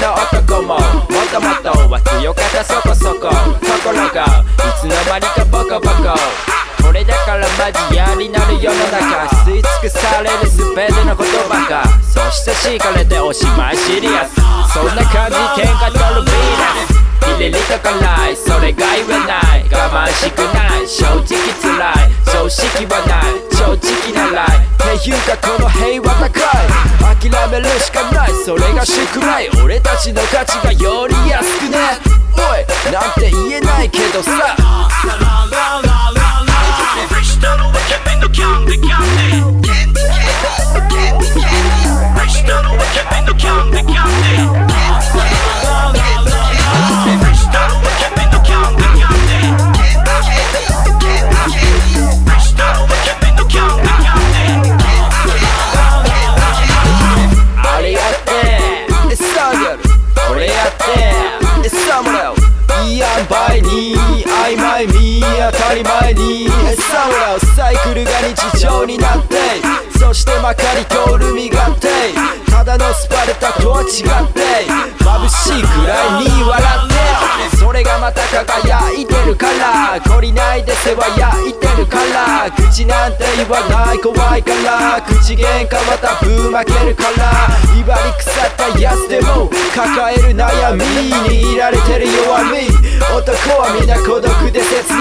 の男ももともとは強かったそこそこ。ところがいつの間にかボコボコ。これだからマジ嫌になる世の中。吸い尽くされる全ての言葉が。そして敷かれておしまいシリアス。そんな感じ喧嘩取る入れるとかない。それが言わない。我慢しくない。正直つらい。正直はない。正直ならい。っていうかこの平和高い。諦めるしかない。それが宿命俺たちの価値がより安くね。おい。なんていやんばいに曖昧に当たり前に。えさもらうサイクルが日常になって。そしてまかり通る身勝手。ただのスパルタとは違って。眩しいくらいに笑って。それがまた輝いてるから。懲りないで世話焼いてるから。口なんて言わない怖いから。口喧嘩またぶん負けるから。威張り腐ったやつでも抱える悩みにいられてる弱み。男は皆孤独で切